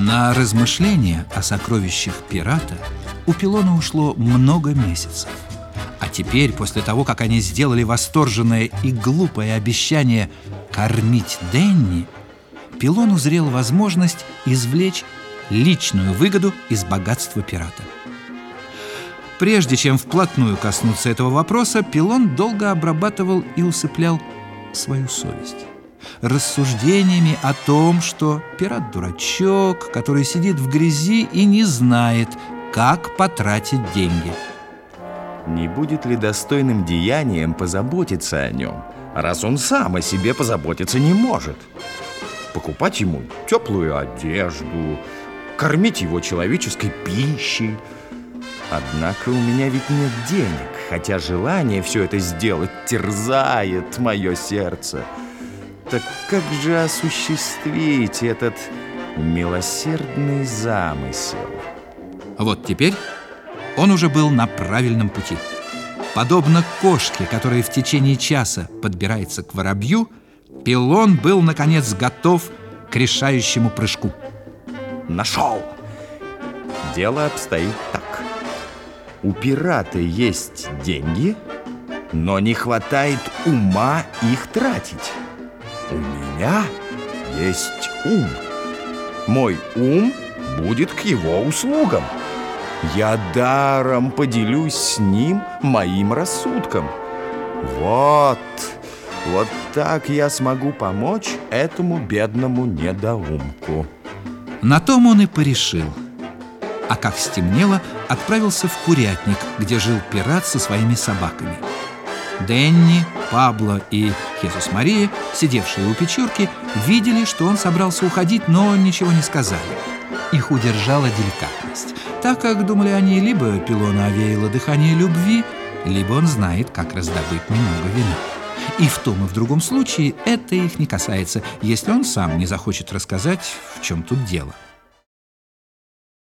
На размышления о сокровищах пирата у Пилона ушло много месяцев. А теперь, после того, как они сделали восторженное и глупое обещание кормить Денни, Пилон узрел возможность извлечь личную выгоду из богатства пирата. Прежде чем вплотную коснуться этого вопроса, Пилон долго обрабатывал и усыплял свою совесть рассуждениями о том, что пират-дурачок, который сидит в грязи и не знает, как потратить деньги. Не будет ли достойным деянием позаботиться о нем, раз он сам о себе позаботиться не может? Покупать ему теплую одежду, кормить его человеческой пищей. Однако у меня ведь нет денег, хотя желание все это сделать терзает мое сердце. Так как же осуществить этот милосердный замысел? Вот теперь он уже был на правильном пути. Подобно кошке, которая в течение часа подбирается к воробью, Пилон был, наконец, готов к решающему прыжку. Нашел! Дело обстоит так. У пирата есть деньги, но не хватает ума их тратить. У меня есть ум. Мой ум будет к его услугам. Я даром поделюсь с ним моим рассудком. Вот, вот так я смогу помочь этому бедному недоумку. На том он и порешил. А как стемнело, отправился в курятник, где жил пират со своими собаками. Денни, Пабло и Хесус Мария, сидевшие у печурки, видели, что он собрался уходить, но ничего не сказали. Их удержала деликатность, так как, думали они, либо Пилона овеяло дыхание любви, либо он знает, как раздобыть немного вина. И в том и в другом случае это их не касается, если он сам не захочет рассказать, в чем тут дело.